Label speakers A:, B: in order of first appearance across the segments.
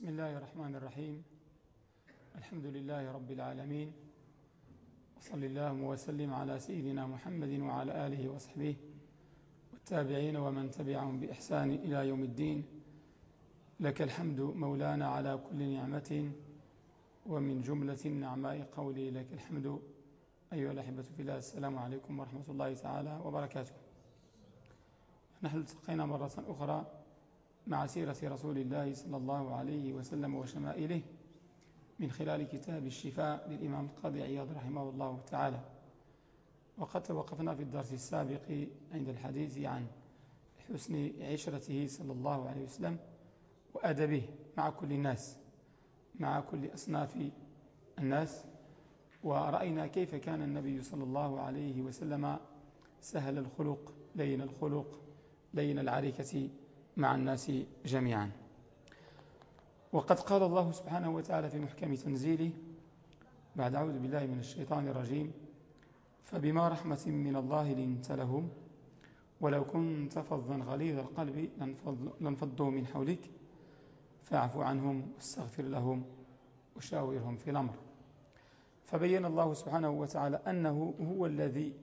A: بسم الله الرحمن الرحيم. الحمد لله رب العالمين. وصل اللهم وسلم على سيدنا محمد وعلى آله وصحبه والتابعين ومن تبعهم بإحسان إلى يوم الدين. لك الحمد مولانا على كل نعمة ومن جملة النعماء قولي لك الحمد. أيها الأحبة في الله السلام عليكم ورحمة الله تعالى وبركاته. نحن التقينا مرة أخرى مع سيرة رسول الله صلى الله عليه وسلم وشمائله من خلال كتاب الشفاء للإمام القاضي عياض رحمه الله تعالى. وقد توقفنا في الدرس السابق عند الحديث عن حسن عشرته صلى الله عليه وسلم وأدبه مع كل الناس مع كل أصناف الناس. ورأينا كيف كان النبي صلى الله عليه وسلم سهل الخلق لين الخلق لين العركة مع الناس جميعا. وقد قال الله سبحانه وتعالى في محكم تنزيله بعد أعوذ بالله من الشيطان الرجيم فبما رحمة من الله لنت لهم ولو كنت فظا غليظ القلب لانفضوا من حولك فاعف عنهم واستغفر لهم وشاورهم في الأمر. فبين الله سبحانه وتعالى أنه هو الذي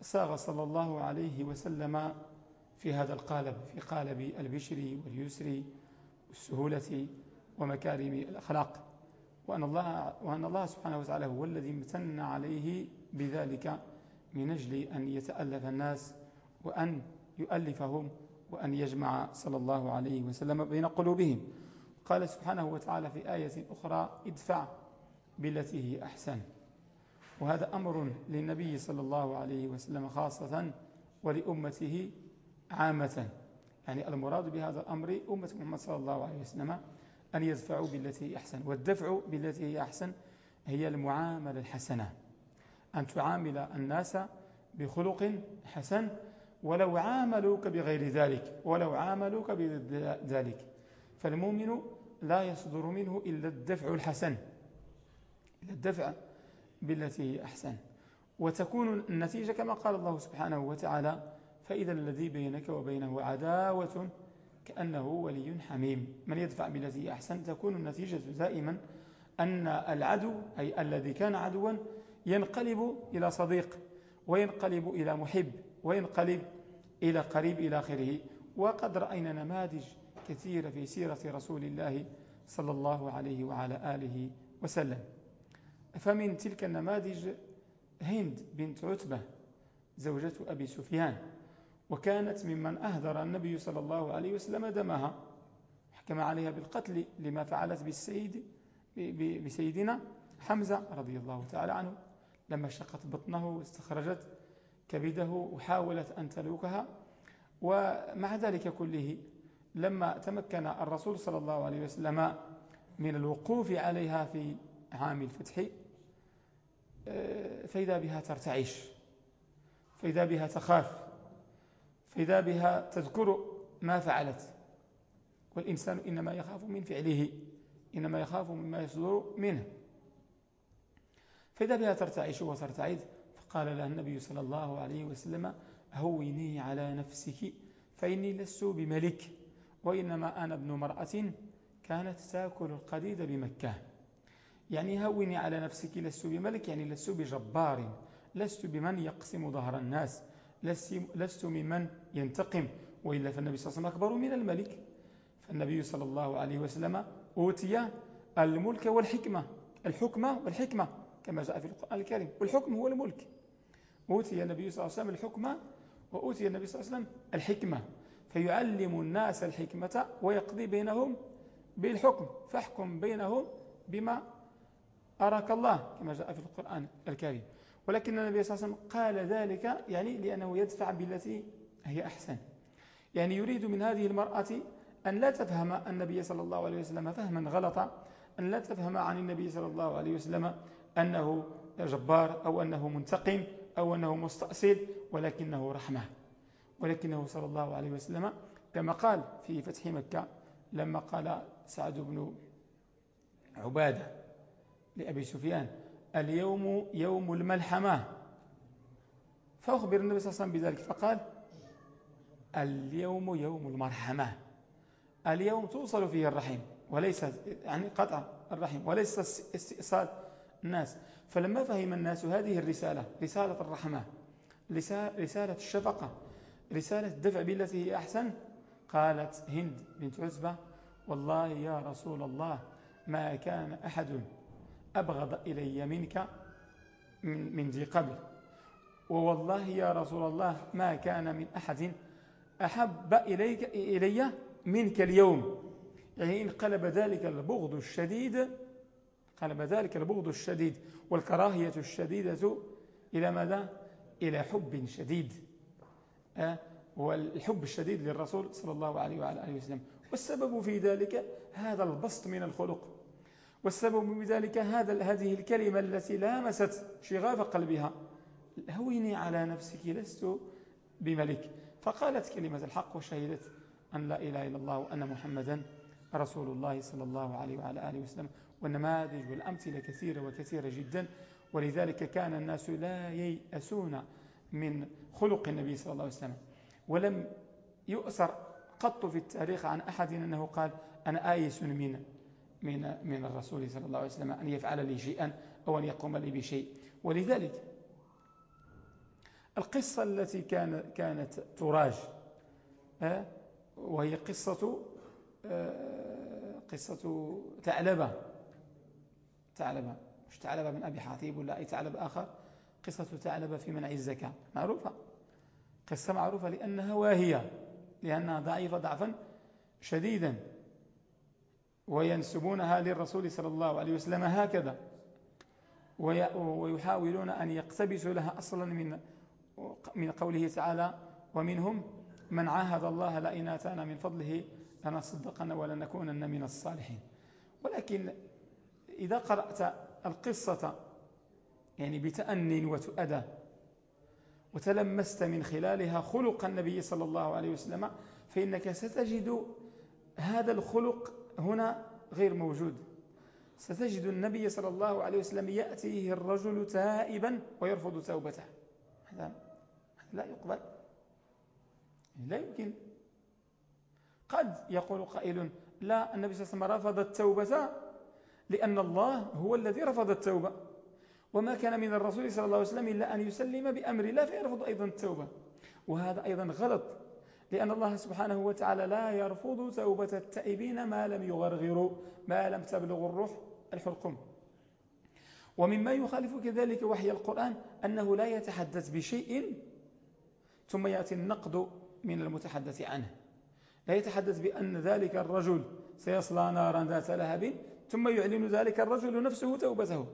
A: ساغ صلى الله عليه وسلم في هذا القالب في قالب البشر واليسر والسهولة ومكارم الأخلاق. وأن الله, وأن الله سبحانه وتعالى هو الذي امتن عليه بذلك من أجل أن يتألف الناس وأن يؤلفهم وأن يجمع صلى الله عليه وسلم بين قلوبهم. قال سبحانه وتعالى في آية أخرى ادفع بالتي هي أحسن. وهذا أمر للنبي صلى الله عليه وسلم خاصة ولأمته عامة. يعني المراد بهذا الأمر أمة محمد صلى الله عليه وسلم أن يدفعوا بالتي هي أحسن والدفع بالتي هي أحسن هي المعاملة الحسنة. أن تعامل الناس بخلق حسن ولو عاملوك بغير ذلك ولو عاملوك بذلك. فالمؤمن لا يصدر منه إلا الدفع الحسن إلا الدفع بالتي هي أحسن. وتكون النتيجة كما قال الله سبحانه وتعالى فإذا الذي بينك وبينه عداوة كأنه ولي حميم. من يدفع بالتي أحسن تكون النتيجة دائما أن العدو أي الذي كان عدوا ينقلب إلى صديق وينقلب إلى محب وينقلب إلى قريب إلى آخره. وقد رأينا نماذج كثيرة في سيرة رسول الله صلى الله عليه وعلى آله وسلم. فمن تلك النماذج هند بنت عتبة زوجة أبي سفيان. وكانت ممن أهدر النبي صلى الله عليه وسلم دمها. حكم عليها بالقتل لما فعلت بالسيد بسيدنا حمزة رضي الله تعالى عنه. لما شقت بطنه واستخرجت كبده وحاولت أن تلوكها. ومع ذلك كله لما تمكن الرسول صلى الله عليه وسلم من الوقوف عليها في عام الفتح آه، فإذا بها ترتعش فإذا بها تخاف. فإذا بها تذكر ما فعلت. والإنسان إنما يخاف من فعله إنما يخاف مما يصدر منه. فإذا بها ترتعش وترتعد فقال لها النبي صلى الله عليه وسلم هوني على نفسك فإني لست بملك وإنما أنا ابن مرأة كانت تأكل القديد بمكة. يعني هوني على نفسك لست بملك يعني لست بجبار لست بمن يقسم ظهر الناس. لست ممن ينتقم وإلا فالنبي صلى الله عليه وسلم أكبر من الملك. فالنبي صلى الله عليه وسلم أوتي الملك والحكمة الحكمة والحكمة كما جاء في القرآن الكريم. والحكم هو الملك. أوتي النبي صلى الله عليه وسلم الحكمة وأوتي النبي صلى الله عليه وسلم الحكمة. فيعلم الناس الحكمة ويقضي بينهم بالحكم. فاحكم بينهم بما أراك الله كما جاء في القرآن الكريم. ولكن النبي صلى الله عليه وسلم قال ذلك يعني لأنه يدفع بالتي هي أحسن. يعني يريد من هذه المرأة أن لا تفهم النبي صلى الله عليه وسلم فهما غلطا أن لا تفهم عن النبي صلى الله عليه وسلم أنه جبار أو أنه منتقم أو أنه مستأصل ولكنه رحمة. ولكنه صلى الله عليه وسلم كما قال في فتح مكة لما قال سعد بن عبادة لأبي سفيان اليوم يوم الملحمة. فأخبر النبي صلى الله عليه وسلم بذلك فقال اليوم يوم المرحمة. اليوم توصل فيه الرحم وليس يعني قطع الرحم وليس استئصال الناس. فلما فهم الناس هذه الرسالة رسالة الرحمة رسالة الشفقة رسالة الدفع بالتي هي أحسن قالت هند بنت عزبة والله يا رسول الله ما كان أحد أبغض إلي منك من ذي قبل. ووالله يا رسول الله ما كان من أحد أحب إليك إلي منك اليوم. يعني انقلب ذلك البغض الشديد قلب ذلك البغض الشديد والكراهية الشديدة إلى ماذا؟ إلى حب شديد. أه؟ والحب الشديد للرسول صلى الله عليه وعلى آله وسلم. والسبب في ذلك هذا البسط من الخلق. والسبب بذلك هذا هذه الكلمة التي لامست شغاف قلبها. هوني على نفسك لست بملك. فقالت كلمة الحق وشهدت أن لا إله إلا الله وأن محمدا رسول الله صلى الله عليه وعلى آله وسلم. والنماذج والأمثلة كثيرة وكثيرة جدا. ولذلك كان الناس لا ييأسون من خلق النبي صلى الله عليه وسلم. ولم يؤثر قط في التاريخ عن أحد أنه قال أنا آيس من من من الرسول صلى الله عليه وسلم أن يفعل لي شيئا أو أن يقوم لي بشيء. ولذلك القصة التي كان كانت تراج آه، وهي قصة آه، قصة ثعلبة. ثعلبة مش ثعلبة من أبي حاتيب ولا أي ثعلب آخر. قصة ثعلبة في منع الزكاة معروفة. قصة معروفة لأنها واهية لأنها ضعيفة ضعفا شديدا. وينسبونها للرسول صلى الله عليه وسلم هكذا. ويحاولون أن يقتبسوا لها أصلا من من قوله تعالى ومنهم من عاهد الله لئن آتانا من فضله لنصدقن ولنكونن من الصالحين. ولكن إذا قرأت القصة يعني بتأن وتؤدى وتلمست من خلالها خلق النبي صلى الله عليه وسلم فإنك ستجد هذا الخلق هنا غير موجود. ستجد النبي صلى الله عليه وسلم يأتيه الرجل تائبا ويرفض توبته. هذا لا يقبل. لا يمكن. قد يقول قائل لا النبي صلى الله عليه وسلم رفض التوبة لأن الله هو الذي رفض التوبة. وما كان من الرسول صلى الله عليه وسلم إلا أن يسلم بأمر الله فيرفض أيضا التوبة. وهذا أيضا غلط. لأن الله سبحانه وتعالى لا يرفض توبة التائبين ما لم يغرغروا ما لم تبلغ الروح الحلقم. ومما يخالف كذلك وحي القرآن أنه لا يتحدث بشيء ثم يأتي النقد من المتحدث عنه. لا يتحدث بأن ذلك الرجل سيصلى نارا ذات لهب ثم يعلن ذلك الرجل نفسه توبته.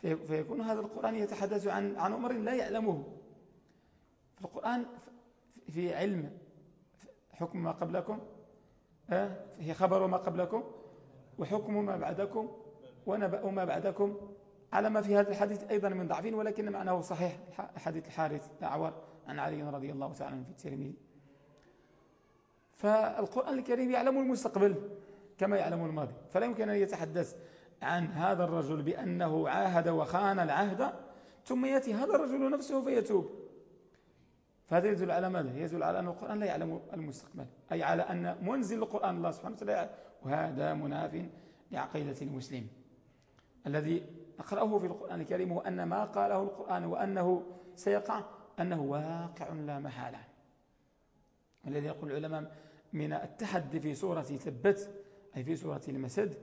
A: فيكون هذا القرآن يتحدث عن عن أمر لا يعلمه. في القرآن في علم حكم ما قبلكم هي خبر ما قبلكم وحكم ما بعدكم ونبأ ما بعدكم على ما في هذا الحديث أيضا من ضعفين ولكن معناه صحيح. حديث الحارث الأعور عن علي رضي الله تعالى في الترمذي. فالقرآن الكريم يعلم المستقبل كما يعلم الماضي. فلا يمكن أن يتحدث عن هذا الرجل بأنه عاهد وخان العهد ثم يأتي هذا الرجل نفسه فيتوب. فهذا يدل على ماذا؟ يدل على أن القرآن لا يعلم المستقبل أي على أن منزل القرآن الله سبحانه وتعالى وهذا مناف لعقيدة المسلم. الذي نقرأه في القرآن الكريم هو أن ما قاله القرآن وأنه سيقع أنه واقع لا محالة. الذي يقول العلماء من التحدي في سورة ثبت أي في سورة المسد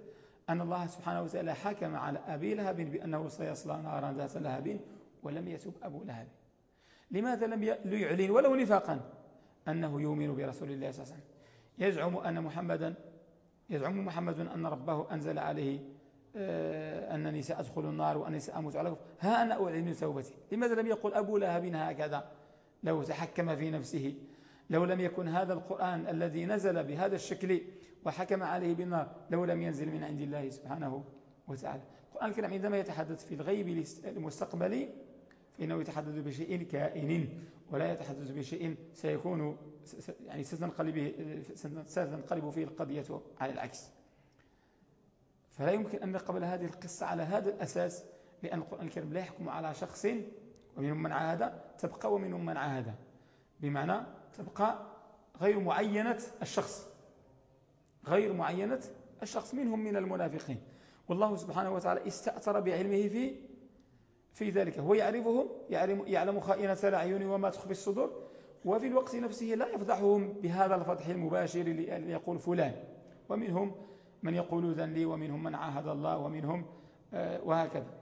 A: أن الله سبحانه وتعالى حكم على أبي لهب بأنه سيصلى نارا ذات لهب ولم يتب أبو لهب. لماذا لم يعلن ولو نفاقا؟ أنه يؤمن برسول الله صلى الله عليه وسلم. يزعم أن محمدا يزعم محمد أن ربه أنزل عليه آه، أنني سأدخل النار وأنني سأموت على ها أنا أعلن توبتي. لماذا لم يقل أبو لهب هكذا؟ لو تحكم في نفسه لو لم يكن هذا القرآن الذي نزل بهذا الشكل وحكم عليه بالنار لو لم ينزل من عند الله سبحانه وتعالى. القرآن الكريم عندما يتحدث في الغيب المستقبلي فإنه يتحدث بشيء كائن. ولا يتحدث بشيء سيكون يعني ستنقلب, ستنقلب فيه القضية على العكس. فلا يمكن أن نقبل هذه القصة على هذا الأساس لأن القرآن الكريم لا يحكم على شخص ومنهم من عاهد تبقى ومنهم من عاهد. بمعنى تبقى غير معينة الشخص. غير معينة الشخص منهم من المنافقين. والله سبحانه وتعالى استأثر بعلمه في في ذلك. هو يعرفهم يعلم, يعلم خائنة الأعين وما تخفي الصدور وفي الوقت نفسه لا يفضحهم بهذا الفتح المباشر ليقول فلان. ومنهم من يقول ذن لي ومنهم من عاهد الله ومنهم آه، وهكذا.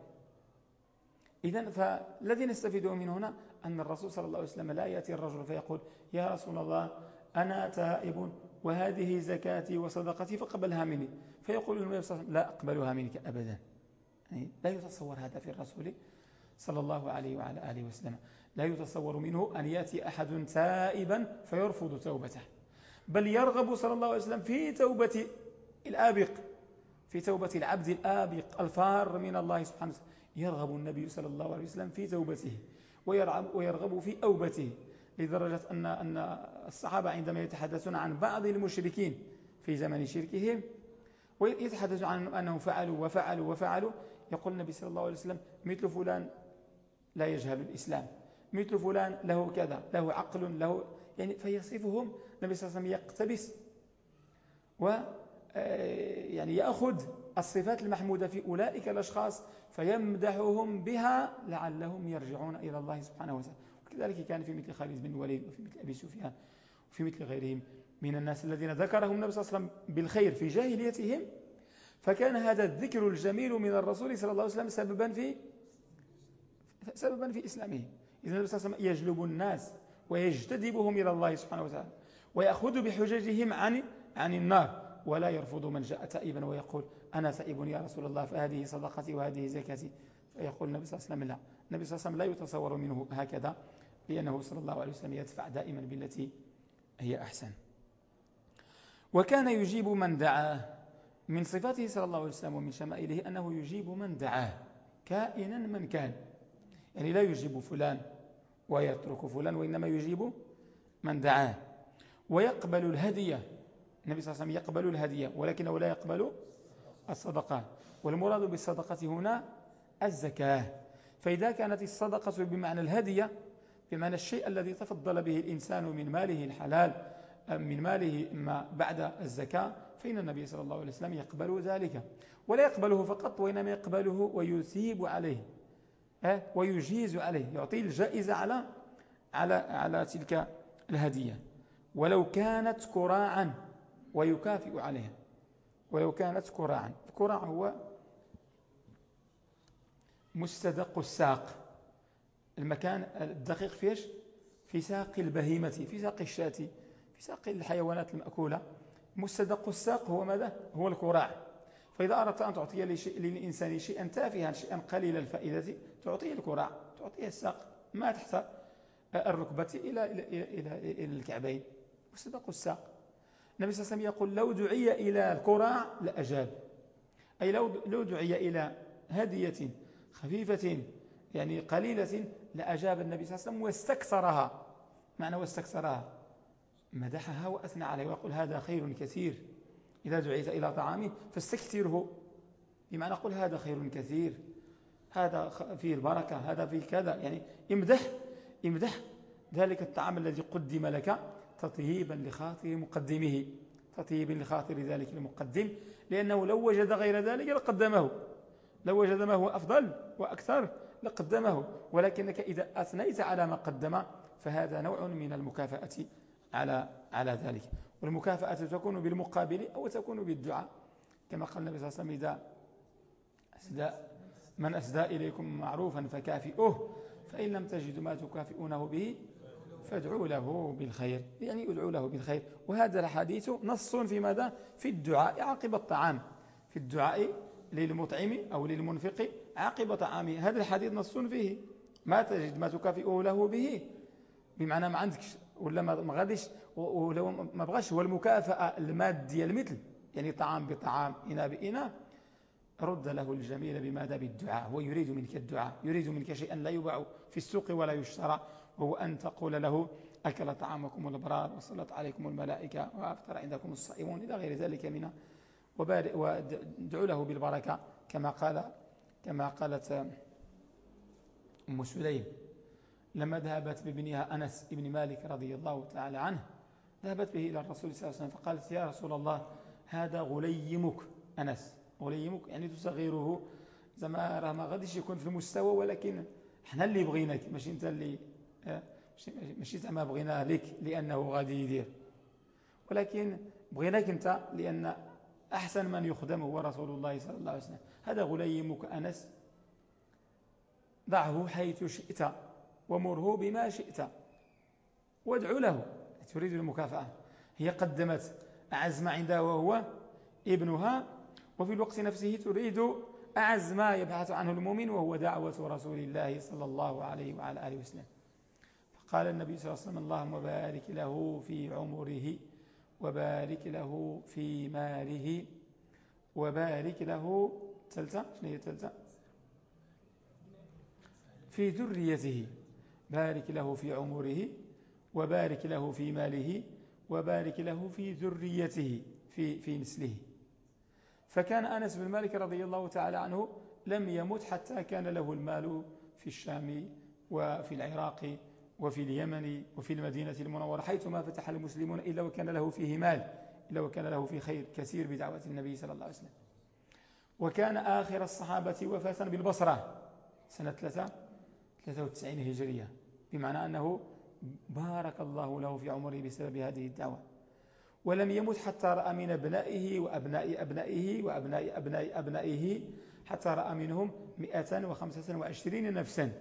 A: إذا فالذي نستفيده من هنا أن الرسول صلى الله عليه وسلم لا يأتي الرجل فيقول يا رسول الله أنا تائب وهذه زكاتي وصدقتي فقبلها مني. فيقول النبي صلى الله عليه وسلم لا أقبلها منك أبدا. يعني لا يتصور هذا في الرسول. صلى الله عليه وعلى آله وسلم. لا يتصور منه أن يأتي أحد تائبا فيرفض توبته. بل يرغب صلى الله عليه وسلم في توبة الآبق في توبة العبد الآبق الفار من الله سبحانه وتعالى. يرغب النبي صلى الله عليه وسلم في توبته ويرغب في أوبته لدرجة أن أن الصحابة عندما يتحدثون عن بعض المشركين في زمن شركهم ويتحدثون عن أنهم فعلوا وفعلوا وفعلوا يقول النبي صلى الله عليه وسلم مثل فلان لا يجهل الإسلام. مثل فلان له كذا له عقل له يعني فيصفهم النبي صلى الله عليه وسلم يقتبس. و آه، يعني يأخذ الصفات المحمودة في أولئك الأشخاص فيمدحهم بها لعلهم يرجعون إلى الله سبحانه وتعالى. وكذلك كان في مثل خالد بن الوليد وفي مثل أبي سفيان وفي مثل غيرهم من الناس الذين ذكرهم النبي صلى الله عليه وسلم بالخير في جاهليتهم. فكان هذا الذكر الجميل من الرسول صلى الله عليه وسلم سببا في سببا في إسلامه. إذا النبي صلى الله عليه وسلم يجلب الناس ويجتذبهم إلى الله سبحانه وتعالى ويأخذ بحججهم عن عن النار. ولا يرفض من جاء تائبا ويقول أنا تائب يا رسول الله فهذه صدقتي وهذه زكاتي. فيقول النبي صلى الله عليه وسلم لا. النبي صلى الله عليه وسلم لا يتصور منه هكذا لأنه صلى الله عليه وسلم يدفع دائما بالتي هي أحسن. وكان يجيب من دعاه. من صفاته صلى الله عليه وسلم ومن شمائله أنه يجيب من دعاه كائنا من كان. يعني لا يجيب فلان ويترك فلان وإنما يجيب من دعاه. ويقبل الهدية النبي صلى الله عليه وسلم يقبل الهدية ولكنه لا يقبل الصدقة. والمراد بالصدقة هنا الزكاة. فإذا كانت الصدقة بمعنى الهدية بمعنى الشيء الذي تفضل به الإنسان من ماله الحلال من ماله ما بعد الزكاة فإن النبي صلى الله عليه وسلم يقبل ذلك. ولا يقبله فقط وإنما يقبله ويثيب عليه. ويجيز عليه يعطيه الجائزة على على على تلك الهدية. ولو كانت كراعا ويكافئ عليها. ولو كانت كراعا. الكراع هو مستدق الساق. المكان الدقيق فيش في ساق البهيمة في ساق الشاة في ساق الحيوانات المأكولة. مستدق الساق هو ماذا؟ هو الكراع. فإذا أردت أن تعطي للإنسان شيئا تافها شيئا قليل الفائدة تعطيه الكراع تعطيه الساق ما تحت الركبة إلى, إلى, إلى, إلى الكعبين. مستدق الساق. النبي صلى الله عليه وسلم يقول لو دعي إلى الكراع لأجاب أي لو لو دعي إلى هدية خفيفة يعني قليلة لأجاب النبي صلى الله عليه وسلم واستكثرها. معنى واستكثرها. مدحها وأثنى عليه ويقول هذا خير كثير. إذا دعيت إلى طعام فاستكثره. بمعنى قل هذا خير كثير. هذا فيه البركة هذا فيه كذا. يعني امدح امدح ذلك الطعام الذي قدم لك تطييبا لخاطر مقدمه. تطييبا لخاطر ذلك المقدم. لأنه لو وجد غير ذلك لقدمه. لو وجد ما هو أفضل وأكثر لقدمه. ولكنك إذا أثنيت على ما قدم فهذا نوع من المكافأة على على ذلك. والمكافأة تكون بالمقابل أو تكون بالدعاء. كما قال النبي صلى الله عليه وسلم إذا من أسدى إليكم معروفا فكافئوه فإن لم تجدوا ما تكافئونه به فادعوا له بالخير. يعني ادعوا له بالخير. وهذا الحديث نص في ماذا؟ في الدعاء عقب الطعام. في الدعاء للمطعم أو للمنفق عقب طعامه هذا الحديث نص فيه. ما تجد ما تكافئه له به. بمعنى ما عندكش ولا ما غاديش ولو ما بغاش هو المكافأة المادية المثل. يعني طعام بطعام إناء بإناء رد له الجميل بماذا بالدعاء هو يريد منك الدعاء يريد منك شيئا لا يباع في السوق ولا يشترى وهو أن تقول له أكل طعامكم الأبرار وصلت عليكم الملائكة وأفطر عندكم الصائمون إلى غير ذلك من وادعوا له بالبركة كما قال كما قالت أم سليم لما ذهبت بابنها أنس بن مالك رضي الله تعالى عنه ذهبت به إلى الرسول صلى الله عليه وسلم فقالت يا رسول الله هذا غليمك أنس. غليمك يعني تصغيره زعما راه ما غاديش يكون في المستوى ولكن حنا اللي بغيناك ماشي انت اللي آه، ماشي زعما بغينا لك لأنه غادي يدير. ولكن بغيناك انت لأن أحسن من يخدم هو رسول الله صلى الله عليه وسلم. هذا غليمك أنس. ضعه حيث شئت ومره بما شئت. وادعو له. تريد المكافأة. هي قدمت أعز ما عندها وهو ابنها وفي الوقت نفسه تريد أعز ما يبحث عنه المؤمن وهو دعوة رسول الله صلى الله عليه وعلى آله وسلم. فقال النبي صلى الله عليه وسلم اللهم بارك له في عمره وبارك له في ماله وبارك له ثالثة شنو هي في ذريته. بارك له في عمره وبارك له في ماله وبارك له في ذريته في, في نسله فكان أنس بن مالك رضي الله تعالى عنه لم يمت حتى كان له المال في الشام وفي العراق وفي اليمن وفي المدينة المنورة حيثما فتح المسلمون إلا وكان له فيه مال إلا وكان له في خير كثير بدعوة النبي صلى الله عليه وسلم. وكان آخر الصحابة وفاة بالبصرة سنة 93 هجرية بمعنى أنه بارك الله له في عمره بسبب هذه الدعوة. ولم يمت حتى رأى من أبنائه وأبناء أبنائه وأبناء أبناء أبنائه حتى رأى منهم 125 نفسا.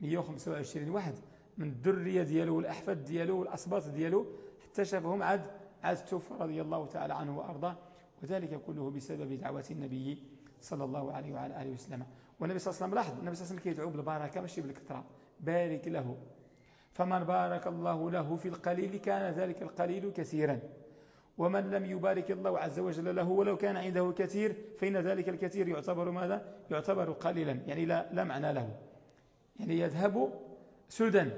A: 125 واحد من الذرية دياله والأحفاد دياله والأصباط دياله حتى شافهم عاد عاد توفى رضي الله تعالى عنه وأرضاه. وذلك كله بسبب دعوة النبي صلى الله عليه وعلى آله وسلم. والنبي صلى الله عليه وسلم لاحظ النبي صلى الله عليه وسلم كيدعو بالبركة ماشي بالكثرة. بارك له. فمن بارك الله له في القليل كان ذلك القليل كثيرا. ومن لم يبارك الله عز وجل له ولو كان عنده كثير فإن ذلك الكثير يعتبر ماذا؟ يعتبر قليلا. يعني لا, لا معنى له. يعني يذهب سدى.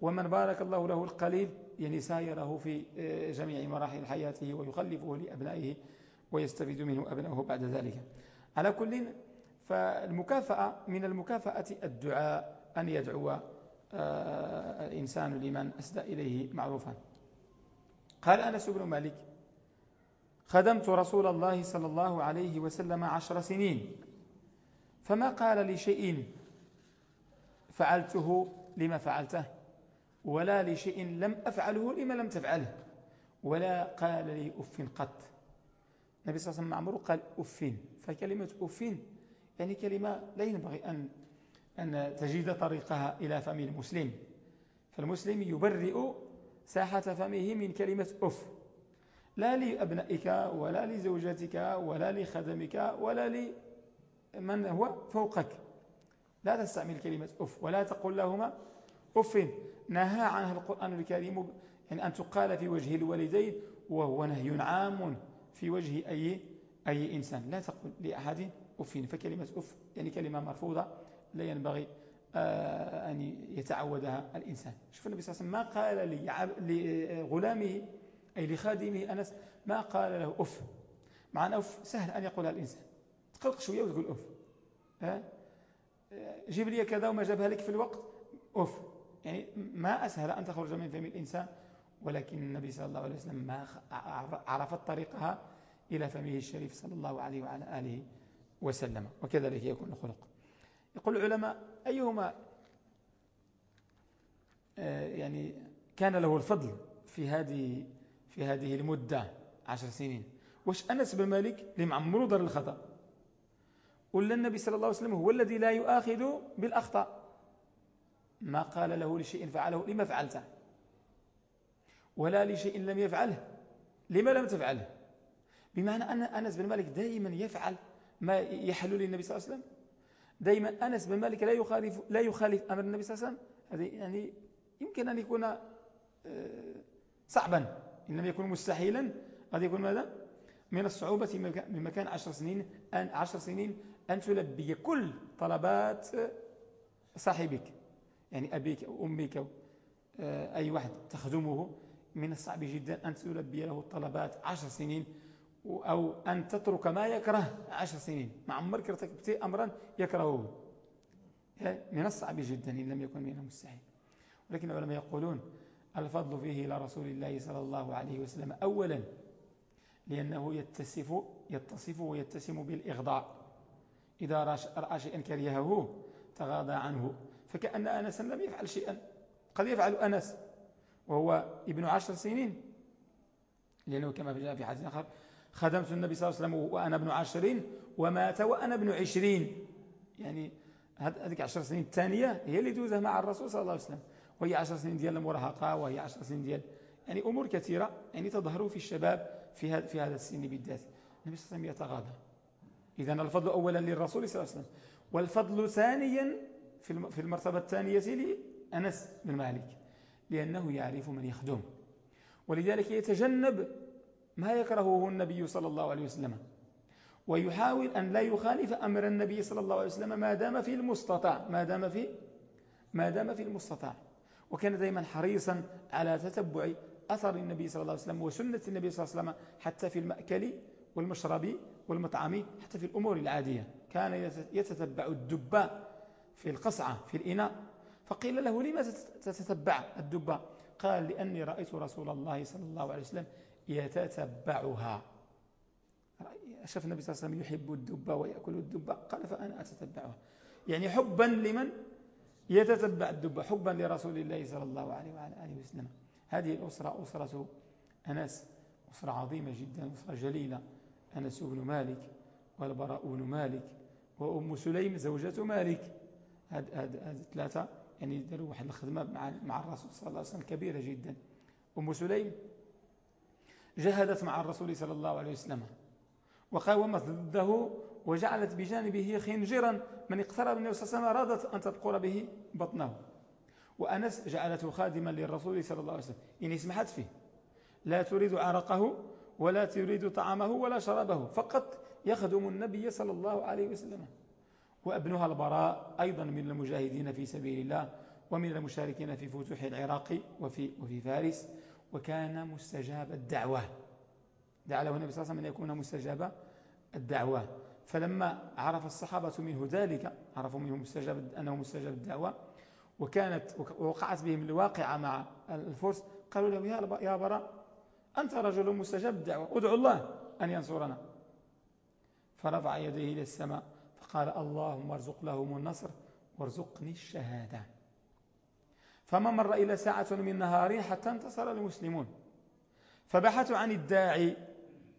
A: ومن بارك الله له القليل يعني سايره في آه، جميع مراحل حياته ويخلفه لأبنائه ويستفيد منه أبنائه بعد ذلك. على كل فالمكافأة من المكافأة الدعاء أن يدعو الإنسان لمن أسدى إليه معروفا. قال أنس بن مالك خدمت رسول الله صلى الله عليه وسلم عشر سنين فما قال لي شيء فعلته لما فعلته ولا لشيء لم أفعله لما لم تفعله ولا قال لي أف قط. النبي صلى الله عليه وسلم عمره ما قال أف فكلمة أف يعني كلمة لا ينبغي أن أن تجد طريقها إلى فم المسلم. فالمسلم يبرئ ساحة فمه من كلمة أف. لا لأبنائك ولا لزوجتك ولا لخدمك ولا لمن هو فوقك. لا تستعمل كلمة أف ولا تقول لهما أف. نهى عنها القرآن الكريم يعني أن تقال في وجه الوالدين وهو نهي عام في وجه أي, أي إنسان. لا تقول لأحد أف. فكلمة أف يعني كلمة مرفوضة لا ينبغي آه، أن يتعودها الإنسان. شوف النبي صلى الله عليه وسلم ما قال لغلامه أي لخادمه أنس ما قال له أف. مع أن أف سهل أن يقولها الإنسان. تقلق شوية وتقول أف. ها؟ جيب لي كذا وما جابها لك في الوقت أف. يعني ما أسهل أن تخرج من فم الإنسان ولكن النبي صلى الله عليه وسلم ما عرفت طريقها إلى فمه الشريف صلى الله عليه وعلى آله وسلم. وكذلك يكون الخلق. يقول العلماء أيهما آه، يعني كان له الفضل في هذه في هذه المدة عشر سنين. واش أنس بن مالك لمعمر دار الخطأ؟ ولا النبي صلى الله عليه وسلم هو الذي لا يؤاخذ بالأخطاء. ما قال له لشيء فعله لما فعلته. ولا لشيء لم يفعله لما لم تفعله. بمعنى أن أنس بن مالك دائما يفعل ما يحل للنبي صلى الله عليه وسلم؟ دائما أنس بن مالك لا يخالف, لا يخالف أمر النبي صلى الله عليه وسلم. يعني يمكن أن يكون آه، صعبا إن لم يكن مستحيلا. قد يكون ماذا؟ من الصعوبة بمكان عشر سنين أن عشر سنين أن تلبي كل طلبات صاحبك يعني أبيك أو أمك أو آه، أي واحد تخدمه. من الصعب جدا أن تلبي له الطلبات عشر سنين. أو أن تترك ما يكره عشر سنين. مع عمرك ارتكبت أمرا يكرهه. من الصعب جدا إن لم يكن من المستحيل. ولكن العلماء يقولون الفضل فيه إلى رسول الله صلى الله عليه وسلم أولا لأنه يتصف, يتصف ويتسم بالإغضاء. إذا رأى شيئا كرهه تغاضى عنه. فكأن أنسا لم يفعل شيئا. قد يفعل أنس وهو ابن عشر سنين. لأنه كما جاء في حديث آخر خدمت النبي صلى الله عليه وسلم وأنا ابن عشرين ومات وأنا ابن عشرين. يعني هذيك عشر سنين الثانية هي اللي دوزها مع الرسول صلى الله عليه وسلم. وهي عشر سنين ديال المراهقة وهي عشر سنين ديال يعني أمور كثيرة يعني تظهر في الشباب في هذا في هذا السن بالذات. النبي صلى الله عليه وسلم يتغاضى. إذا الفضل أولا للرسول صلى الله عليه وسلم والفضل ثانيا في المرتبة الثانية لأنس بن مالك لأنه يعرف من يخدم. ولذلك يتجنب ما يكرهه النبي صلى الله عليه وسلم. ويحاول أن لا يخالف أمر النبي صلى الله عليه وسلم ما دام في المستطاع ما دام في ما دام في المستطاع. وكان دائما حريصا على تتبع أثر النبي صلى الله عليه وسلم وسنة النبي صلى الله عليه وسلم حتى في المأكل والمشرب والمطعم حتى في الأمور العادية. كان يتتبع الدباء في القصعة في الإناء. فقيل له لما تتتبع الدباء قال لأني رأيت رسول الله صلى الله عليه وسلم يتتبعها. شاف النبي صلى الله عليه وسلم يحب الدبة ويأكل الدبة قال فأنا أتتبعها. يعني حبا لمن؟ يتتبع الدبة حبا لرسول الله صلى الله عليه وعلى آله وسلم. هذه الأسرة أسرة أنس. أسرة عظيمة جدا. أسرة جليلة. أنس بن مالك والبراء بن مالك وأم سليم زوجة مالك. هذه ثلاثة يعني داروا واحد الخدمة مع الرسول صلى الله عليه وسلم كبيرة جدا. أم سليم جهدت مع الرسول صلى الله عليه وسلم وقاومت ضده وجعلت بجانبه خنجرا من اقترب من صلى الله عليه وسلم أرادت أن تدقر به بطنه. وأنس جعلته خادما للرسول صلى الله عليه وسلم. إن اسمحت فيه. لا تريد عرقه ولا تريد طعامه ولا شرابه. فقط يخدم النبي صلى الله عليه وسلم. وأبنها البراء أيضا من المجاهدين في سبيل الله ومن المشاركين في فتوح العراق وفي, وفي فارس. وكان مستجاب الدعوة. دعا له النبي صلى الله عليه وسلم أن يكون مستجاب الدعوة. فلما عرف الصحابة منه ذلك عرفوا منه مستجاب أنه مستجاب الدعوة وكانت وقعت بهم الواقعة مع الفرس قالوا له يا يا براء أنت رجل مستجاب الدعوة ادعو الله أن ينصرنا. فرفع يديه إلى السماء فقال اللهم ارزق لهم النصر وارزقني الشهادة. فما مر إلى ساعة من نهار حتى انتصر المسلمون. فبحثوا عن الداعي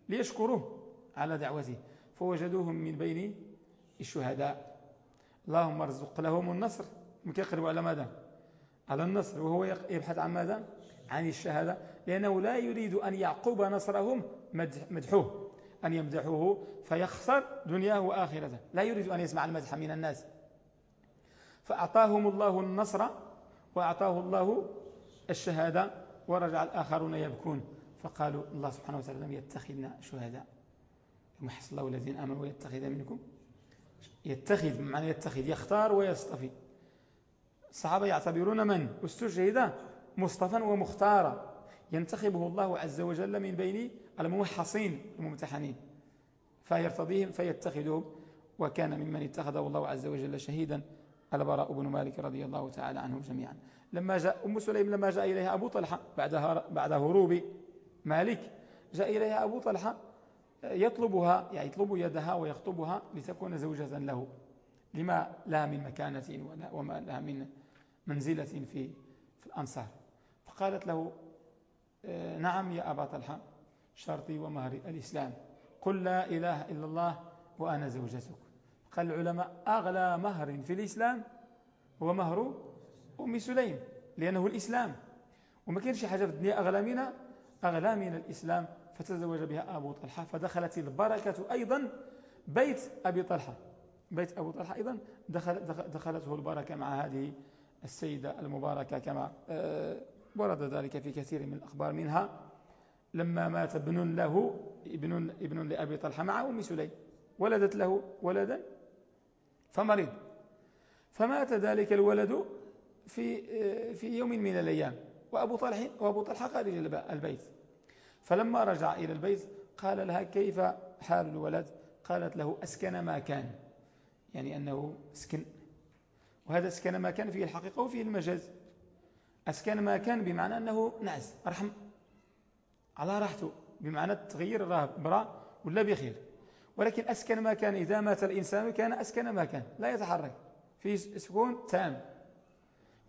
A: ليشكروه على دعوته. فوجدوهم من بين الشهداء. اللهم ارزق لهم النصر. يقرب على ماذا؟ على النصر. وهو يبحث عن ماذا؟ عن الشهادة. لأنه لا يريد أن يعقب نصرهم مدحوه. أن يمدحوه فيخسر دنياه وآخرته. لا يريد أن يسمع المدح من الناس. فأعطاهم الله النصر وأعطاه الله الشهادة ورجع الآخرون يبكون. فقالوا الله سبحانه وتعالى لم يتخذنا شهداء. حصل الله الذين آمنوا ويتخذ منكم. يتخذ معنى يتخذ يختار ويصطفي. الصحابة يعتبرون من؟ استشهد مصطفى ومختارا ينتخبه الله عز وجل من بين الموحصين الممتحنين. فيرتضيهم فيتخذهم. وكان ممن اتخذه الله عز وجل شهيدا. البراء بن مالك رضي الله تعالى عنهم جميعا. لما جاء أم سليم لما جاء إليها أبو طلحة بعد بعد هروب مالك جاء إليها أبو طلحة يطلبها يعني يطلب يدها ويخطبها لتكون زوجة له لما لها من مكانة وما لها من منزلة في في الأنصار. فقالت له آه، نعم يا أبا طلحة شرطي ومهري الإسلام قل لا إله إلا الله وأنا زوجتك. قال العلماء أغلى مهر في الإسلام هو مهر أم سليم لأنه الإسلام. وما كانش حاجة في الدنيا أغلى من أغلى من الإسلام. فتزوج بها أبو طلحة فدخلت البركة أيضا بيت أبي طلحة. بيت أبو طلحة أيضا دخل دخلته البركة مع هذه السيدة المباركة كما آه، ورد ذلك في كثير من الأخبار منها. لما مات ابن له ابن, ابن لأبي طلحة مع أم سليم ولدت له ولدا فمرض فمات ذلك الولد في في يوم من الأيام وأبو طلحة وأبو طلحة خارج البيت. فلما رجع إلى البيت قال لها كيف حال الولد؟ قالت له أسكن ما كان يعني أنه سكن. وهذا أسكن ما كان فيه الحقيقة وفيه المجاز. أسكن ما كان بمعنى أنه نعس رحم على راحته بمعنى التغيير راه برا ولا بخير. ولكن أسكن ما كان إذا مات الإنسان كان أسكن ما كان لا يتحرك في سكون تام.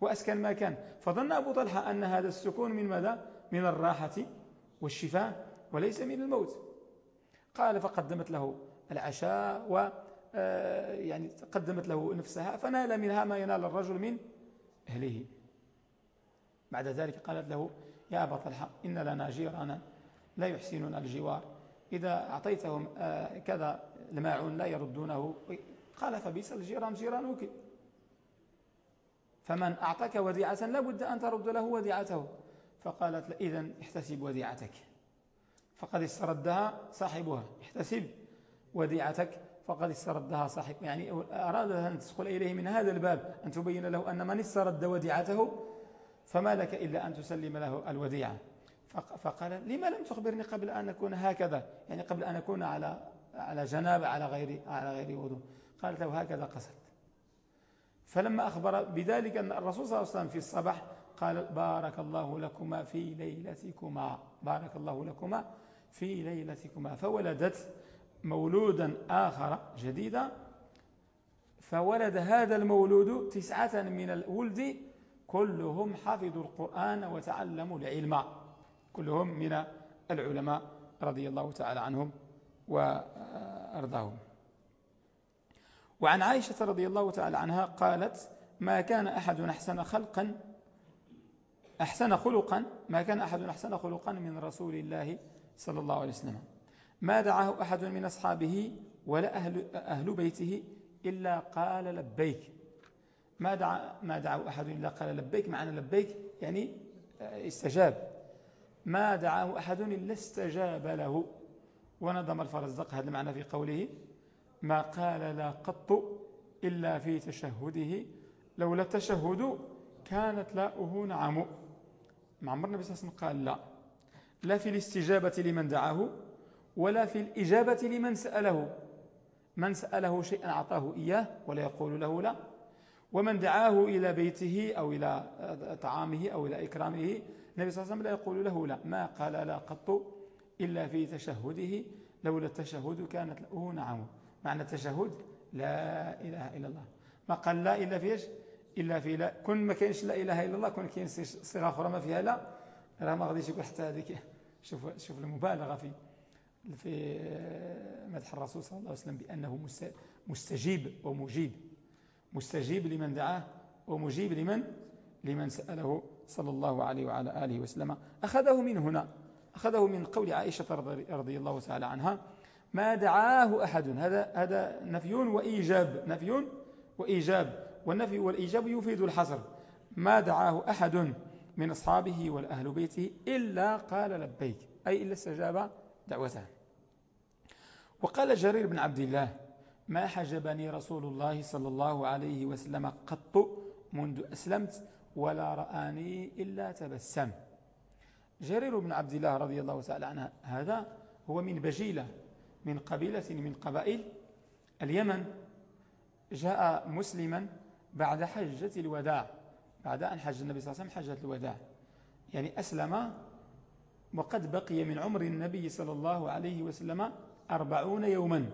A: وأسكن ما كان فظن أبو طلحة أن هذا السكون من ماذا؟ من الراحة والشفاء وليس من الموت. قال فقدمت له العشاء و آه، يعني قدمت له نفسها فنال منها ما ينال الرجل من أهله. بعد ذلك قالت له يا أبا طلحة إن لنا جيرانا لا يحسنون الجوار. إذا أعطيتهم آه، كذا الماعون لا يردونه. قال فبيس الجيران جيرانك فمن أعطاك وديعة لابد أن ترد له وديعته. فقالت إذا احتسب وديعتك. فقد استردها صاحبها. احتسب وديعتك. فقد استردها صاحب. يعني أراد أن تدخل إليه من هذا الباب أن تبين له أن من استرد وديعته فما لك إلا أن تسلم له الوديعة. فقال لما لم تخبرني قبل أن نكون هكذا؟ يعني قبل أن نكون على على جنابة على غير على غير وضوء. قالت له هكذا قصد فلما أخبر بذلك أن الرسول صلى الله عليه وسلم في الصباح قال بارك الله لكما في ليلتكما بارك الله لكما في ليلتكما. فولدت مولودا آخر جديدا. فولد هذا المولود تسعة من الولد كلهم حفظوا القرآن وتعلموا العلم. كلهم من العلماء رضي الله تعالى عنهم وأرضاهم. وعن عائشة رضي الله تعالى عنها قالت ما كان أحد أحسن خلقا أحسن خلقا ما كان أحد أحسن خلقا من رسول الله صلى الله عليه وسلم. ما دعاه أحد من أصحابه ولا أهل, أهل بيته إلا قال لبيك. ما دعا ما دعاه أحد إلا قال لبيك معنى لبيك يعني استجاب. ما دعاه أحد إلا استجاب له. ونظم الفرزدق هذا المعنى في قوله ما قال لا قط إلا في تشهده. لولا التشهد كانت لاؤه نعم. مع عمر النبي صلى الله عليه وسلم قال لا. لا في الاستجابة لمن دعاه ولا في الإجابة لمن سأله. من سأله شيئا أعطاه إياه ولا يقول له لا. ومن دعاه إلى بيته أو إلى طعامه أو إلى إكرامه النبي صلى الله عليه وسلم لا يقول له لا ما قال لا قط إلا في تشهده لولا التشهد كانت له نعم. معنى التشهد لا إله إلا الله. ما قال لا إلا في إيش؟ إلا في لا. كن ما كاينش لا إله إلا الله كن كاين صيغة أخرى ما فيها لا راه ما غاديش يقول حتى هذيك. شوف شوف المبالغة في في مدح الرسول صلى الله عليه وسلم بأنه مستجيب ومجيب. مستجيب لمن دعاه ومجيب لمن؟ لمن سأله صلى الله عليه وعلى آله وسلم أخذه من هنا أخذه من قول عائشة رضي الله تعالى عنها ما دعاه أحد. هذا هذا نفي وإيجاب نفي وإيجاب والنفي والإيجاب يفيد الحصر. ما دعاه أحد من أصحابه والأهل بيته إلا قال لبيك. أي إلا استجاب دعوته. وقال جرير بن عبد الله ما حجبني رسول الله صلى الله عليه وسلم قط منذ أسلمت ولا رآني إلا تبسم. جرير بن عبد الله رضي الله تعالى عنه هذا هو من بجيلة من قبيلة من قبائل اليمن. جاء مسلما بعد حجة الوداع بعد أن حج النبي صلى الله عليه وسلم حجة الوداع. يعني أسلم وقد بقي من عمر النبي صلى الله عليه وسلم أربعون يوما.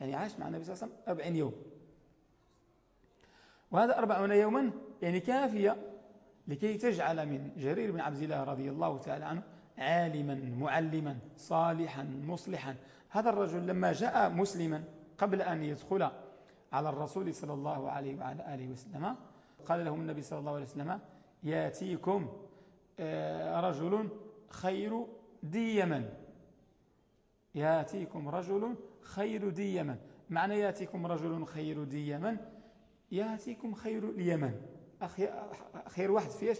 A: يعني عاش مع النبي صلى الله عليه وسلم أربعين يوم. وهذا أربعون يوما يعني كافية لكي تجعل من جرير بن عبد الله رضي الله تعالى عنه عالما معلما صالحا مصلحا. هذا الرجل لما جاء مسلما قبل أن يدخل على الرسول صلى الله عليه وعلى آله وسلم قال لهم النبي صلى الله عليه وسلم ياتيكم آه، رجل خير دي يمن. ياتيكم رجل خير دي يمن. معنى ياتيكم رجل خير دي يمن؟ ياتيكم خير اليمن. خير واحد في إيش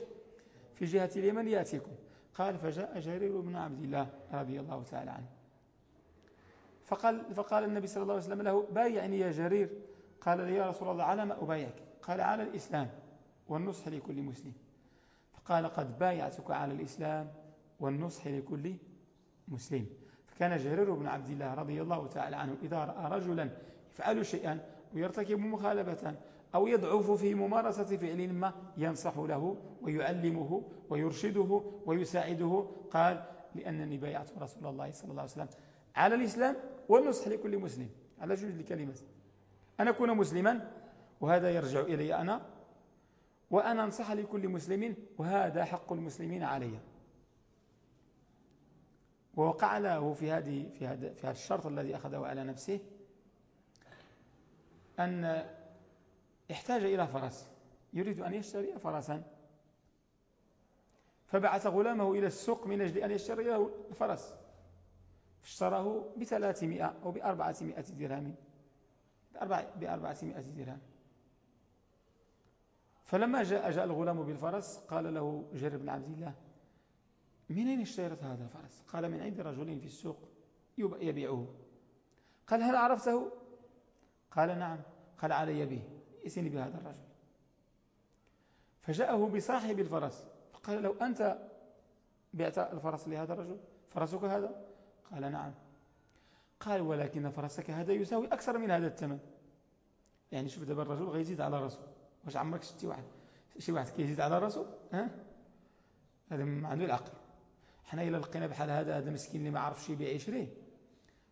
A: في جهة اليمن يأتيكم. قال فجاء جرير بن عبد الله رضي الله تعالى عنه. فقال, فقال النبي صلى الله عليه وسلم له بايعني يا جرير. قال لي يا رسول الله على ما أبايعك. قال على الإسلام والنصح لكل مسلم. فقال قد بايعتك على الإسلام والنصح لكل مسلم. فكان جرير بن عبد الله رضي الله تعالى عنه إذا رأى رجلا يفعل شيئا ويرتكب مخالفة أو يضعف في ممارسة فعل ما ينصح له ويعلمه ويرشده ويساعده. قال لأنني بايعت رسول الله صلى الله عليه وسلم على الإسلام والنصح لكل مسلم. على جوج الكلمات. أن أكون مسلما وهذا يرجع إلي أنا وأنا أنصح لكل مسلم وهذا حق المسلمين علي. ووقع له في هذه في هذا في هذا الشرط الذي أخذه على نفسه أن احتاج إلى فرس. يريد أن يشتري فرسا. فبعث غلامه إلى السوق من أجل أن يشتري له الفرس. اشتراه بثلاثمائة أو بأربعمائة درهم. بأربعمائة درهم. فلما جاء جاء الغلام بالفرس قال له جرب بن عبد الله من أين اشتريت هذا الفرس قال من عند رجل في السوق يبيعه. قال هل عرفته؟ قال نعم. قال علي به. ائسني بهذا الرجل. فجاءه بصاحب الفرس فقال له أنت بعت الفرس لهذا الرجل؟ فرسك هذا؟ قال نعم. قال ولكن فرسك هذا يساوي أكثر من هذا الثمن يعني شوف دابا الرجل غيزيد على راسه واش عمرك شتي واحد؟ شي واحد كيزيد على راسه ها؟ هذا ما عنده العقل. حنا إلا لقينا بحال هذا هذا مسكين اللي ما عرفش يبيع يشري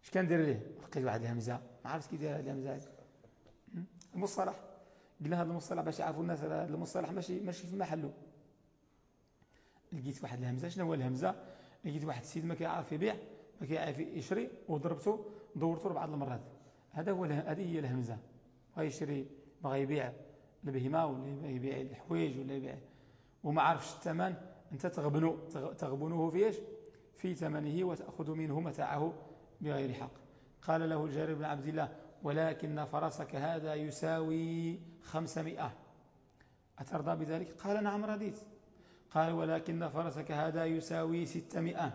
A: اش كندير ليه؟ لقيت واحد الهمزة. ما عرفت كي داير هذه الهمزة المصطلح. قلنا هذا المصطلح باش يعرفوا الناس هذا المصطلح ماشي ماشي في محله. لقيت واحد الهمزة شنو هو الهمزة؟ لقيت واحد السيد ما كيعرف يبيع ما كيعرف يشري وضربته دورته بعض المرات. هذا هو هذه هي الهمزة. بغى يشري بغى يبيع البهيمه ولا يبيع الحوايج ولا يبيع وما عرفش الثمن. أنت تغبنه تغبنه في إيش؟ في ثمنه وتأخذ منه متاعه بغير حق. قال له الجاري بن عبد الله ولكن فرسك هذا يساوي خمسمائة. أترضى بذلك؟ قال نعم رضيت قال ولكن فرسك هذا يساوي ستمائة.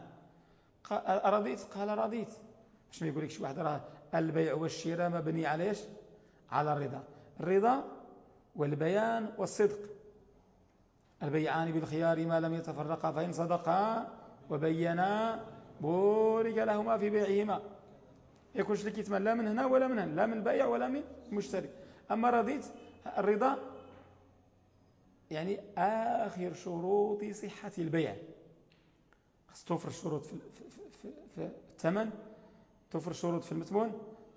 A: رضيت قال رضيت. مش ما يقول لك شي واحد راه البيع والشراء مبني على إيش؟ على الرضا. الرضا والبيان والصدق. البيعان بالخيار ما لم يتفرقا فإن صدقا وبينا بورك لهما في بيعهما. يكونش لك يتمنى لا من هنا ولا من هنا؟ لا من بائع ولا من مشتري. أما رضيت الرضا يعني آخر شروط صحة البيع. خص توفر الشروط في, في, في, في الثمن توفر الشروط في المتمون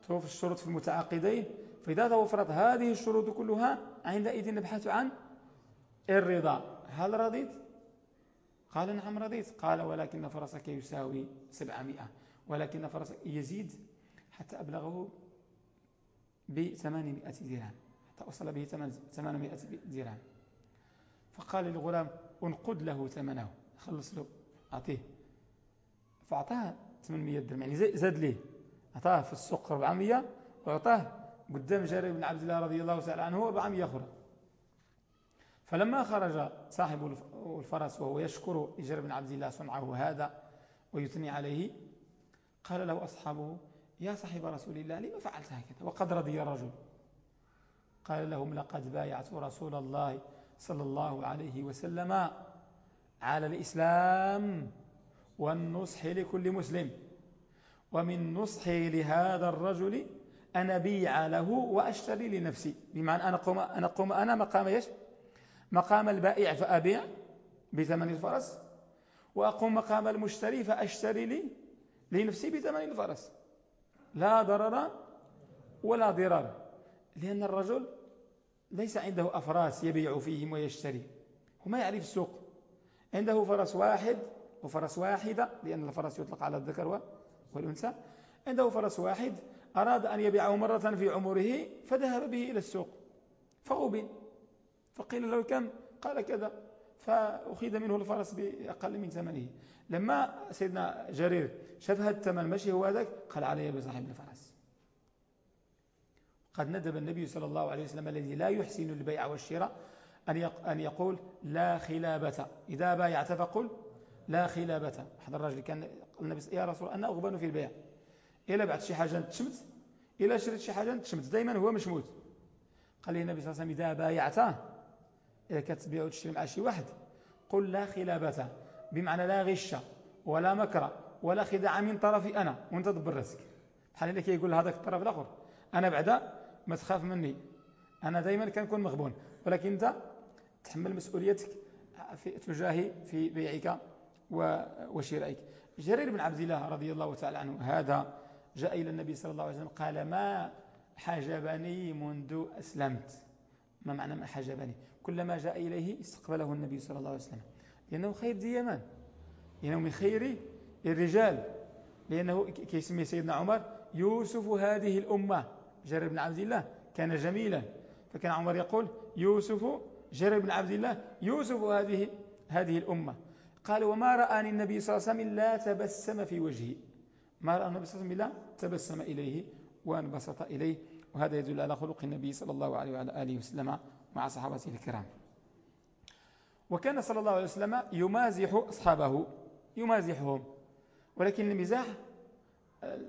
A: توفر الشروط في المتعاقدين. فإذا توفرت هذه الشروط كلها عندئذ نبحث عن الرضا. هل رضيت؟ قال نعم رضيت. قال ولكن فرسك يساوي سبعمائة ولكن فرسك يزيد حتى أبلغه بثمانمائة درهم حتى وصل به ثمانمائة درهم. فقال للغلام انقد له ثمنه. خلص له أعطيه. فأعطاه 800 درهم يعني زاد ليه. أعطاه في السوق 400 وأعطاه قدام جاري بن عبد الله رضي الله تعالى عنه 400 أخرى. فلما خرج صاحب الفرس وهو يشكر جاري بن عبد الله صنعه هذا ويثني عليه قال له أصحابه يا صاحب رسول الله لما فعلت هكذا؟ وقد رضي الرجل قال لهم لقد بايعت رسول الله صلى الله عليه وسلم على الإسلام والنصح لكل مسلم. ومن نصحي لهذا الرجل أن أبيع له وأشتري لنفسي. بمعنى أنا قوم أنا, قوم أنا مقام إيش؟ مقام البائع فأبيع بثمن الفرس وأقوم مقام المشتري فأشتري لي لنفسي بثمن الفرس. لا ضرر ولا ضرار. لأن الرجل ليس عنده أفراس يبيع فيهم ويشتري. وما يعرف السوق. عنده فرس واحد وفرس واحدة لأن الفرس يطلق على الذكر والأنثى. عنده فرس واحد أراد أن يبيعه مرة في عمره فذهب به إلى السوق. فغبن فقيل له كم؟ قال كذا. فأخذ منه الفرس بأقل من ثمنه لما سيدنا جرير شاف هذا الثمن ماشي هو هذاك قال علي بصاحب الفرس. قد ندب النبي صلى الله عليه وسلم الذي لا يحسن البيع والشراء أن يقول لا خلابة. إذا بايعت فقل لا خلابة. أحد الرجل كان النبي يا رسول أنا أغبن في البيع. إلا بعت شي حاجة تشمت إلا شريت شي حاجة تشمت دائما هو مشموت قال لي النبي صلى الله عليه وسلم إذا بايعته إذا كتبيع وتشتري مع شي واحد. قل لا خلابة بمعنى لا غش ولا مكر ولا خداع من طرفي أنا وأنت دبر رأسك. بحال اللي كيقول هذاك الطرف الآخر أنا بعدا ما تخاف مني. أنا دائما كنكون مغبون ولكن أنت تحمل مسؤوليتك في تجاهي في بيعك وشرائك. جرير بن عبد الله رضي الله تعالى عنه هذا جاء إلى النبي صلى الله عليه وسلم قال ما حجبني منذ أسلمت. ما معنى ما حجبني كلما جاء إليه استقبله النبي صلى الله عليه وسلم. لأنه خير ديمان لأنه من خير الرجال. لأنه كيسمي سيدنا عمر يوسف هذه الأمة. جرير بن عبد الله كان جميلا. فكان عمر يقول يوسف جرير بن عبد الله يوسف هذه هذه الأمة. قال وما رآني النبي صلى الله عليه وسلم لا تبسم في وجهي. ما رأى النبي صلى الله عليه وسلم لا تبسم إليه وأنبسط إليه. وهذا يدل على خلق النبي صلى الله عليه وعلى آله وسلم مع صحابته الكرام. وكان صلى الله عليه وسلم يمازح أصحابه يمازحهم. ولكن المزاح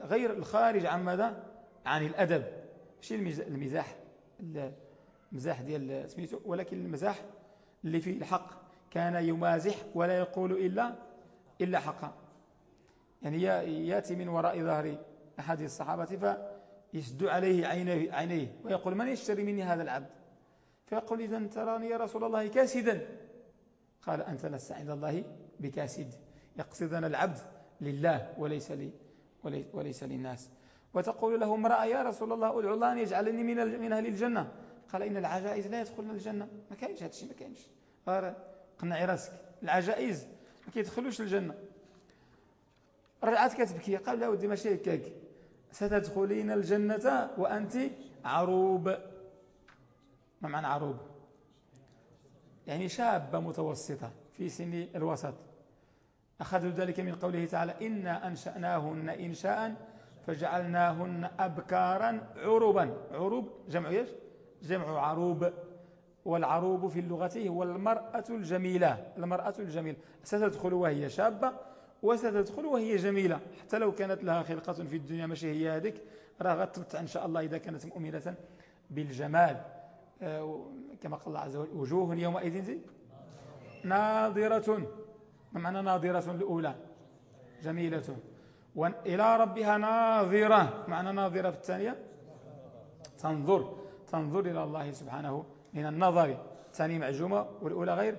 A: غير الخارج عن ماذا؟ عن الأدب. شيء المزاح المزاح ديال سميتو. ولكن المزاح اللي فيه الحق. كان يمازح ولا يقول إلا إلا حقا. يعني يأتي من وراء ظهر أحد الصحابة فيشد عليه عينيه, عينيه. ويقول من يشتري مني هذا العبد؟ فيقول إذا تراني يا رسول الله كاسدا. قال أنت لست عند الله بكاسد. يقصدنا العبد لله وليس لي وليس للناس. وتقول له امرأة يا رسول الله ادعو الله أن يجعلني من من أهل الجنة. قال إن العجائز لا يدخلن الجنة. ما كاينش هذا الشيء ما كاينش. قنعي راسك. العجائز ما كيدخلوش الجنة. رجعت كتبكي قال لا ودي ماشي هكاك. ستدخلين الجنة وأنت عروب. ما معنى عروب؟ يعني شابة متوسطة في سن الوسط. أخذوا ذلك من قوله تعالى إنا أنشأناهن إنشاء فجعلناهن أبكارا عروبا. عروب جمع إيش؟ جمع عروب. والعروب في اللغة هو المرأة الجميلة. المرأة الجميلة. ستدخل وهي شابة وستدخل وهي جميلة. حتى لو كانت لها خلقة في الدنيا ماشي هي هذيك. راه غتمتع إن شاء الله إذا كانت مؤمنة بالجمال. آه، كما قال الله عز وجل وجوه يومئذ ناظرة. ما معنى ناظرة الأولى؟ جميلة. وإلى ربها ناظرة. معنى ناظرة في الثانية؟ تنظر. تنظر إلى الله سبحانه من النظر. الثانية معجومة والأولى غير؟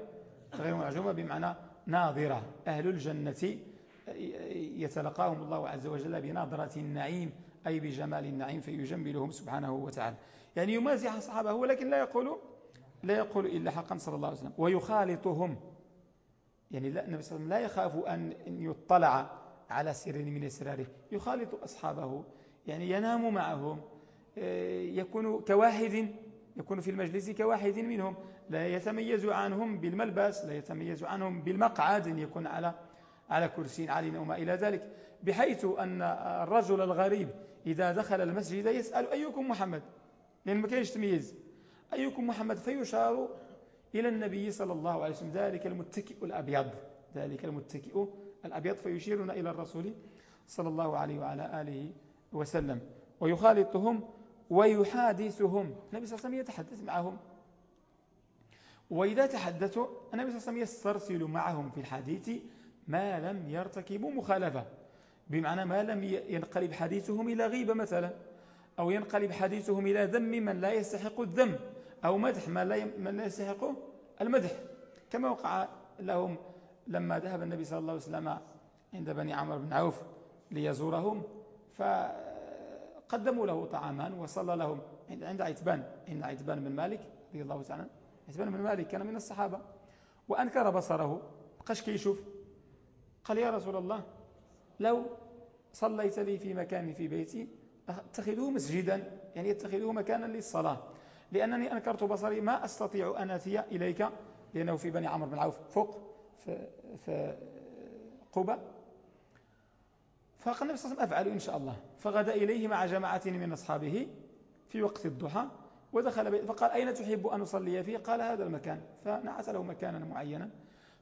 A: غير معجومة بمعنى ناظرة. أهل الجنة يتلقاهم الله عز وجل بنظرة النعيم أي بجمال النعيم فيجملهم سبحانه وتعالى. يعني يمازح أصحابه ولكن لا يقول لا يقول إلا حقا صلى الله عليه وسلم. ويخالطهم. يعني لا النبي صلى الله عليه وسلم لا يخاف أن يطلع على سر من أسراره يخالط أصحابه. يعني ينام معهم. آه، يكون كواحد يكون في المجلس كواحد منهم. لا يتميز عنهم بالملبس لا يتميز عنهم بالمقعد أن يكون على على كرسي عال وما إلى ذلك. بحيث أن الرجل الغريب إذا دخل المسجد يسأل أيكم محمد؟ لأن ما كانش تمييز. أيكم محمد؟ فيشار إلى النبي صلى الله عليه وسلم. ذلك المتكئ الأبيض ذلك المتكئ الأبيض فيشيرنا إلى الرسول صلى الله عليه وعلى آله وسلم. ويخالطهم ويحادثهم. النبي صلى الله عليه وسلم يتحدث معهم. وإذا تحدثوا النبي صلى الله عليه وسلم يسترسل معهم في الحديث ما لم يرتكبوا مخالفة. بمعنى ما لم ينقلب حديثهم إلى غيبة مثلا أو ينقلب حديثهم إلى ذم من لا يستحق الذم أو مدح من لا, يستحق المدح. كما وقع لهم لما ذهب النبي صلى الله عليه وسلم عند بني عمر بن عوف ليزورهم فقدموا له طعاما وصلى لهم. عند عتبان. عند عتبان بن مالك رضي الله تعالى عتبان بن مالك كان من الصحابة. وأنكر بصره. بقاش كيشوف قال يا رسول الله لو صليت لي في مكان في بيتي اتخذوه مسجدا؟ يعني يتخذوه مكانا للصلاة. لأنني أنكرت بصري. ما أستطيع أن أتي إليك لأنه في بني عمر بن عوف. فوق. في, في قبة. فقال النبي صلى الله عليه وسلم أفعل إن شاء الله. فغدا إليه مع جماعة من أصحابه في وقت الضحى ودخل بيت فقال أين تحب أن أصلي فيه؟ قال هذا المكان. فنعت له مكانا معينا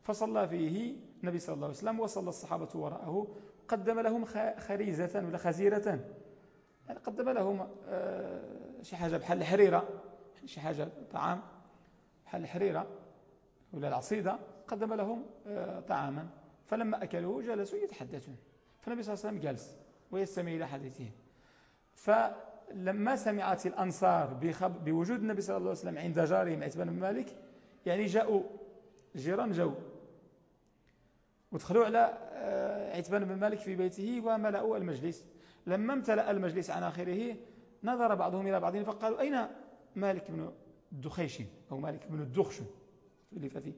A: فصلى فيه النبي صلى الله عليه وسلم وصلى الصحابة وراءه. قدم لهم خريزة ولا خزيرة. يعني قدم لهم آه، شي حاجة بحال الحريرة. شي حاجة طعام بحال الحريرة ولا العصيدة. قدم لهم آه، طعاما. فلما أكلوه جلسوا يتحدثون. فالنبي صلى الله عليه وسلم جلس ويستمع إلى حديثهم فلما سمعت الأنصار بوجود النبي صلى الله عليه وسلم عند جارهم عتبان بن مالك يعني جاءوا جيران جو ودخلوا على آه، عتبان بن مالك في بيته وملأوا المجلس. لما امتلأ المجلس عن آخره نظر بعضهم إلى بعضهم فقالوا أين مالك بن الدخيش أو مالك بن الدخشن؟ اللي فيه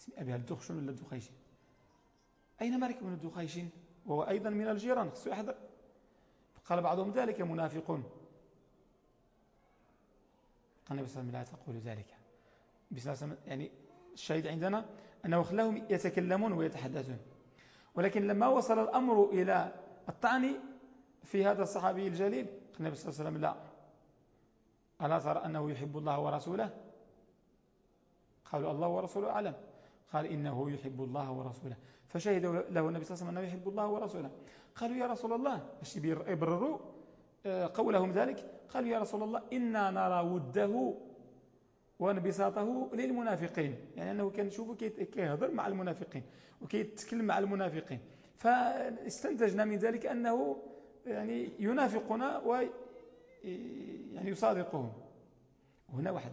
A: اسم أبيها الدخشن ولا الدخيش؟ أين مالك بن الدخيش وهو أيضا من الجيران. خصو يحضر فقال بعضهم ذلك منافقون. قال النبي صلى الله عليه وسلم لا تقول ذلك. يعني الشاهد عندنا أنه خلاهم يتكلمون ويتحدثون. ولكن لما وصل الأمر إلى الطعن في هذا الصحابي الجليل قال النبي صلى الله عليه وسلم لا. ألا ترى أنه يحب الله ورسوله؟ قالوا الله ورسوله أعلم. قال إنه يحب الله ورسوله. فشهد له النبي صلى الله عليه وسلم أنه يحب الله ورسوله. قالوا يا رسول الله باش يبرروا؟ آه، قولهم ذلك. قالوا يا رسول الله إنا نرى وده وانبساطه للمنافقين. يعني أنه كان نشوفه كيهضر مع المنافقين وكيتكلم مع المنافقين. فاستنتجنا من ذلك أنه يعني ينافقنا و يعني يصادقهم. وهنا واحد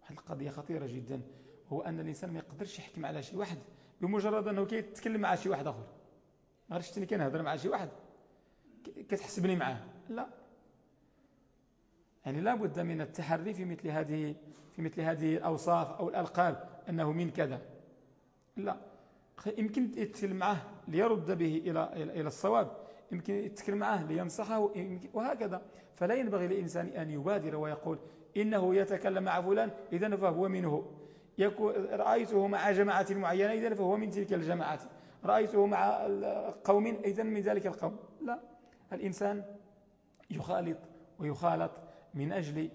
A: واحد القضية خطيرة جدا. هو أن الإنسان ما يقدرش يحكم على شيء واحد بمجرد أنه كيتكلم مع شيء واحد آخر. عرفتش كان كنهضر مع شيء واحد. كتحسبني معاه. لا. يعني لا بد من التحري في مثل هذه في مثل هذه الأوصاف أو الألقاب أنه من كذا. لا. يمكن يتكلم معه ليرد به إلى إلى الصواب. يمكن يتكلم معه لينصحه وهكذا. فلا ينبغي للإنسان أن يبادر ويقول إنه يتكلم مع فلان إذا فهو منه. رأيته مع جماعة معينة إذا فهو من تلك الجماعات رأيته مع قوم إذا من ذلك القوم. لا الإنسان يخالط ويخالط من أجل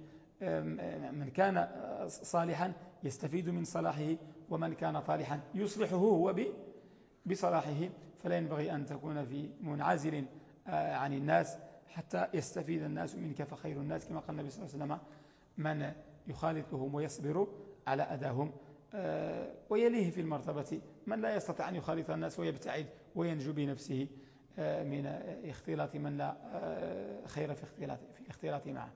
A: من كان صالحا يستفيد من صلاحه ومن كان طالحا يصلحه هو بصلاحه. فلا ينبغي أن تكون في منعزل آه، عن الناس حتى يستفيد الناس منك فخير الناس. كما قال النبي صلى الله عليه وسلم من يخالطهم ويصبر على أداهم آه، ويليه في المرتبة. من لا يستطيع أن يخالط الناس ويبتعد وينجو بنفسه آه، من اختلاط من لا خير في اختلاط في الاختلاط معه.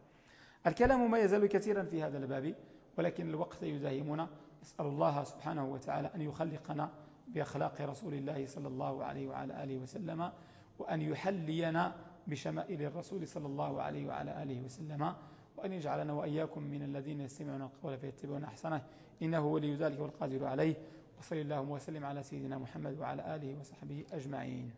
A: الكلام ما يزال كثيرا في هذا الباب ولكن الوقت يداهمنا نسأل الله سبحانه وتعالى أن يخلقنا بأخلاق رسول الله صلى الله عليه وعلى آله وسلم وأن يحلينا بشمائل الرسول صلى الله عليه وعلى آله وسلم. وأن يجعلنا وإياكم من الذين يستمعون القول فيتبعون أحسنه. إنه ولي ذلك والقادر عليه. وصلى اللهم وسلم على سيدنا محمد وعلى آله وصحبه أجمعين.